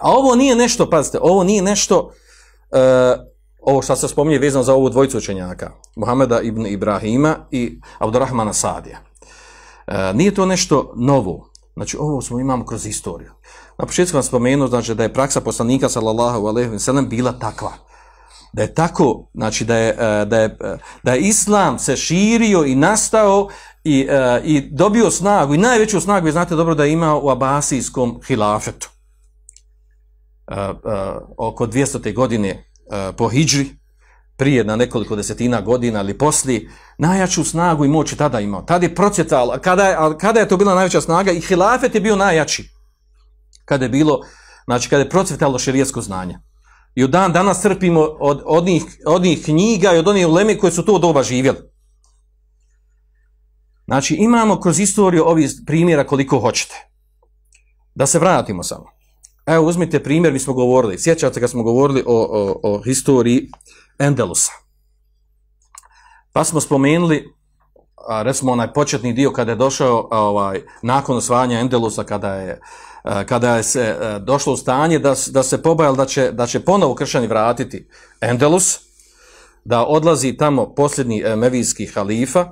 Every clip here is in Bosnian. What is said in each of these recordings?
A ovo nije nešto, pazite, ovo nije nešto, uh, ovo što se spominje vezano za ovu dvojicu učenjaka, Muhameda ibn Ibrahima i Abdurrahmana Sadija. E, nije to nešto novo, znači ovo smo imamo kroz istoriju. Na početku vam spomenu, znači da je praksa poslanika sallallahu alejhi ve sellem bila takva. Da je tako, znači da je, e, da je, e, da je islam se širio i nastao i, i dobio snagu i najveću snagu, vi znate dobro da je imao u Abasijskom hilafetu. Oko 200. godine po Hidžri, prije na nekoliko desetina godina ili poslije, najjaču snagu i moć tada imao. Tada je procjetal, kada kada je to bila najveća snaga i hilafet je bio najjači. Kada je bilo, znači kada je procvjetalo širijesko znanje. I od dan danas crpimo od, od, njih, od njih knjiga i od onih uleme koje su to doba živjeli. Znači imamo kroz istoriju ovih primjera koliko hoćete. Da se vratimo samo. Evo, uzmite primjer, mi smo govorili, sjećate kad smo govorili o, o, o historiji Endelusa. Pa smo spomenuli, a, recimo, onaj početni dio kada je došao ovaj, nakon osvajanja Endelusa, kada je, a, kada je se a, došlo u stanje da, da se pobajali da će, da će ponovo kršćani vratiti Endelus, da odlazi tamo posljednji e, mevijski halifa,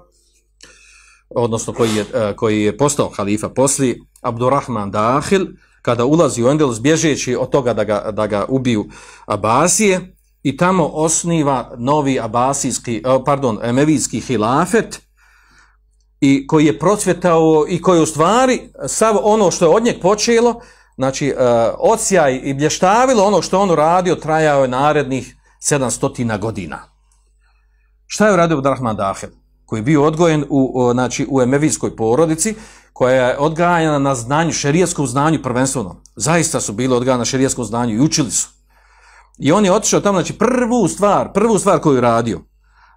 odnosno koji je, e, koji je postao halifa poslije, Abdurrahman Dahil, kada ulazi u Endelus bježeći od toga da ga, da ga ubiju Abasije i tamo osniva novi abasijski, e, pardon, emevijski hilafet i koji je procvjetao i koji u stvari sav ono što je od njeg počelo, znači e, uh, ocijaj i blještavilo ono što on uradio trajao je narednih 700 godina. Šta je uradio Abdurrahman Dahil? Koji je bio odgojen u, znači, u emevijskoj porodici, koja je odgajana na znanju, šerijetskom znanju prvenstveno. Zaista su bili odgajani na šerijetskom znanju i učili su. I on je otišao tamo, znači prvu stvar, prvu stvar koju je radio,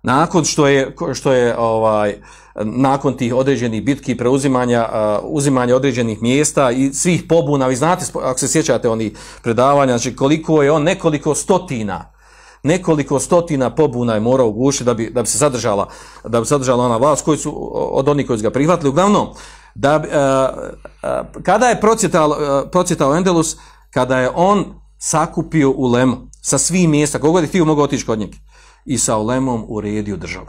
nakon što je, što je ovaj, nakon tih određenih bitki preuzimanja, uh, uzimanja određenih mjesta i svih pobuna, vi znate, ako se sjećate oni predavanja, znači koliko je on, nekoliko stotina, nekoliko stotina pobuna je morao ugušiti da bi, da bi se zadržala, da bi se zadržala ona vlast koji su od onih koji su ga prihvatili. Uglavnom, da, uh, uh, kada je procjetao, uh, e, procjetao Endelus, kada je on sakupio ulemu sa svih mjesta, kogod je htio mogu otići kod njega i sa ulemom uredio državu.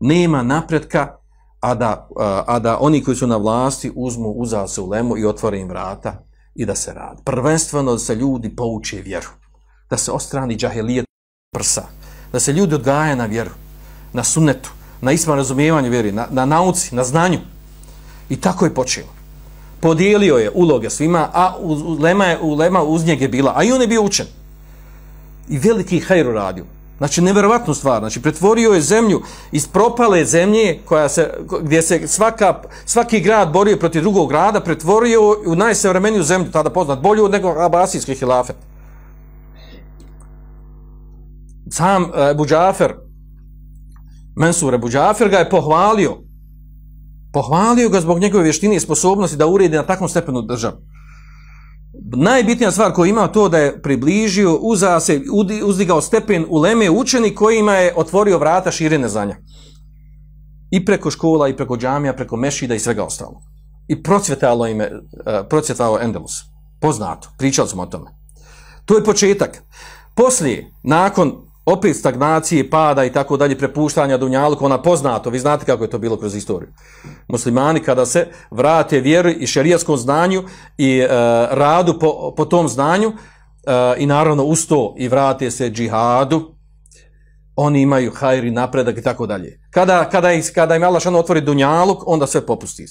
Nema napretka, a da, a da oni koji su na vlasti uzmu, uzal se ulemu i otvore im vrata i da se radi. Prvenstveno da se ljudi pouče vjeru. Da se ostrani džahelijet prsa. Da se ljudi odgaje na vjeru, na sunnetu, na isma razumijevanju vjeri, na, na nauci, na znanju. I tako je počelo. Podijelio je uloge svima, a ulema, je, ulema uz njeg je bila, a i on je bio učen. I veliki hajru radio. Znači, neverovatnu stvar. Znači, pretvorio je zemlju iz propale zemlje, koja se, gdje se svaka, svaki grad borio protiv drugog grada, pretvorio u najsavremeniju zemlju, tada poznat, bolju nego abasijskih hilafeta Sam e, Ebu Džafer, Mensur Ebu Džafer ga je pohvalio Pohvalio ga zbog njegove vještine i sposobnosti da uredi na takvom stepenu državu. Najbitnija stvar koju ima to da je približio, uza se, uzdigao stepen u leme učeni kojima je otvorio vrata širene znanja. I preko škola, i preko džamija, preko mešida i svega ostalo. I procvjetalo ime, e, uh, procvjetalo Endelus. Poznato, pričali smo o tome. To je početak. Poslije, nakon opet stagnacije, pada i tako dalje, prepuštanja dunjalku, ona poznato, vi znate kako je to bilo kroz istoriju. Muslimani kada se vrate vjeru i šerijaskom znanju i e, radu po, po tom znanju e, i naravno usto i vrate se džihadu, oni imaju hajri napredak i tako dalje. Kada, kada, kada im Allah šano otvori dunjaluk, onda sve popusti.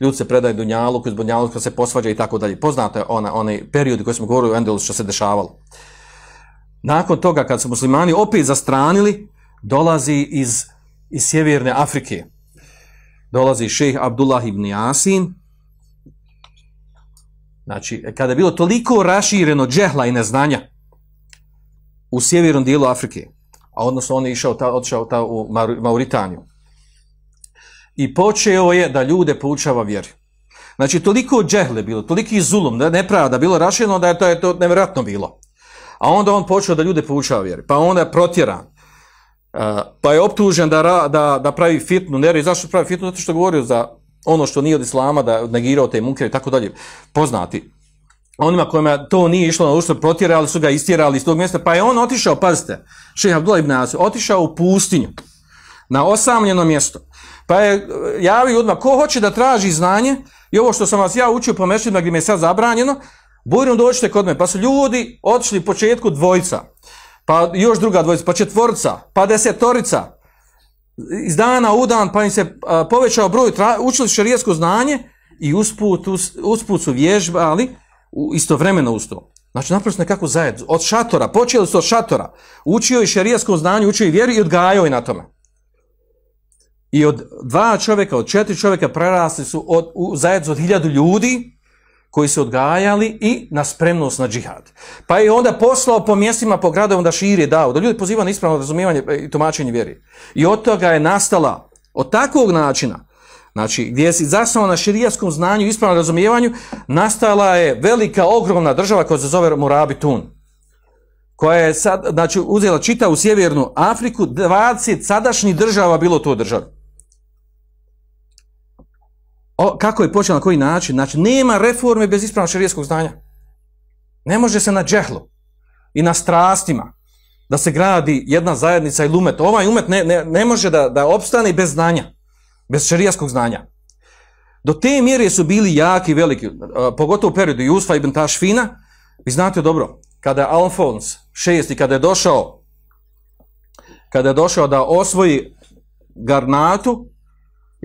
Ljudi se predaju Dunjaluku, iz dunjaluka se posvađa i tako dalje. Poznate ona, onaj period koji smo govorili u Endelus što se dešavalo nakon toga kad su muslimani opet zastranili, dolazi iz, iz sjeverne Afrike. Dolazi šejh Abdullah ibn Yasin. Znači, kada je bilo toliko rašireno džehla i neznanja u sjevernom dijelu Afrike, a odnosno on je išao ta, odšao ta u Mauritaniju, i počeo je da ljude poučava vjeri. Znači, toliko džehle bilo, toliki zulum, da nepravda bilo rašireno, da je to, je to nevjerojatno bilo. A onda on počeo da ljude poučava vjeri. Pa onda je protjeran. E, pa je optužen da, da, da pravi fitnu. Ne, zašto pravi fitnu? Zato što govorio za ono što nije od islama, da negirao te munkere i tako dalje. Poznati. onima kojima to nije išlo na uštrb, protjerali su ga, istjerali iz tog mjesta, pa je on otišao, pazite, šeha Abdullah ibn Asir, otišao u pustinju, na osamljeno mjesto, pa je e, javio ljudima, ko hoće da traži znanje, i ovo što sam vas ja učio po mešljima gdje mi je sad zabranjeno, Bujrum dođite kod me, pa su ljudi otišli početku dvojca, pa još druga dvojica, pa četvorca, pa desetorica, iz dana u dan, pa im se a, povećao broj, tra, učili šarijesko znanje i usput, us, usput su vježbali u, istovremeno uz to. Znači, naprosto nekako zajedno. Od šatora, počeli su od šatora, učio je šarijesko znanje, učio je vjeru i odgajao je na tome. I od dva čovjeka, od četiri čovjeka prerasli su od, u, zajedno od hiljadu ljudi, koji se odgajali i na spremnost na džihad. Pa je onda poslao po mjestima, po gradovima da širi dao, da ljudi poziva na ispravno razumijevanje e, i tumačenje vjeri. I od toga je nastala, od takvog načina, znači gdje si zasnovan na širijaskom znanju i ispravnom razumijevanju, nastala je velika, ogromna država koja se zove Murabi Tun koja je sad, znači, uzela čita u sjevernu Afriku, 20 sadašnjih država bilo to država o, kako je počela, na koji način, znači nema reforme bez ispravnog šarijeskog znanja. Ne može se na džehlu i na strastima da se gradi jedna zajednica ili umet. Ovaj umet ne, ne, ne može da, da opstane bez znanja, bez šarijeskog znanja. Do te mjere su bili jaki i veliki, pogotovo u periodu Jusfa ibn Tašfina, vi znate dobro, kada je Alfons VI, kada je došao kada je došao da osvoji Garnatu,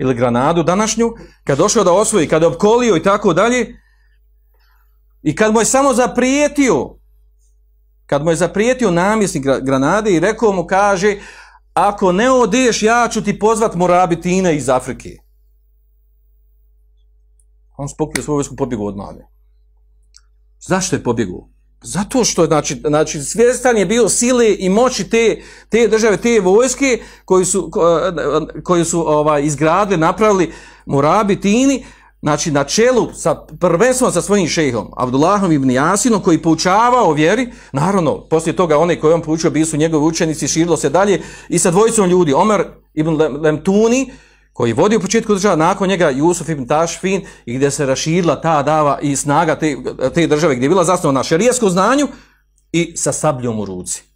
ili Granadu današnju, kad došao da osvoji, kad je opkolio i tako dalje, i kad mu je samo zaprijetio, kad mu je zaprijetio namjesnik Granade i rekao mu, kaže, ako ne odeš, ja ću ti pozvat Morabitine iz Afrike. On spokio svoju vojsku, pobjegu od Mage. Zašto je pobjegu? Zato što znači, znači svjestan je bio sile i moći te, te države, te vojske koji su, koji su ovaj, izgradili, napravili Murabi Tini, znači na čelu sa, prvenstvom sa svojim šejhom, Abdullahom ibn Jasinom, koji poučavao o vjeri, naravno, poslije toga one koje on poučio, bili su njegovi učenici, širilo se dalje, i sa dvojicom ljudi, Omer ibn Lemtuni, koji vodi u početku država, nakon njega Jusuf ibn Tašfin, i gdje se raširila ta dava i snaga te, te države, gdje je bila zasnovana na šarijeskom znanju i sa sabljom u ruci.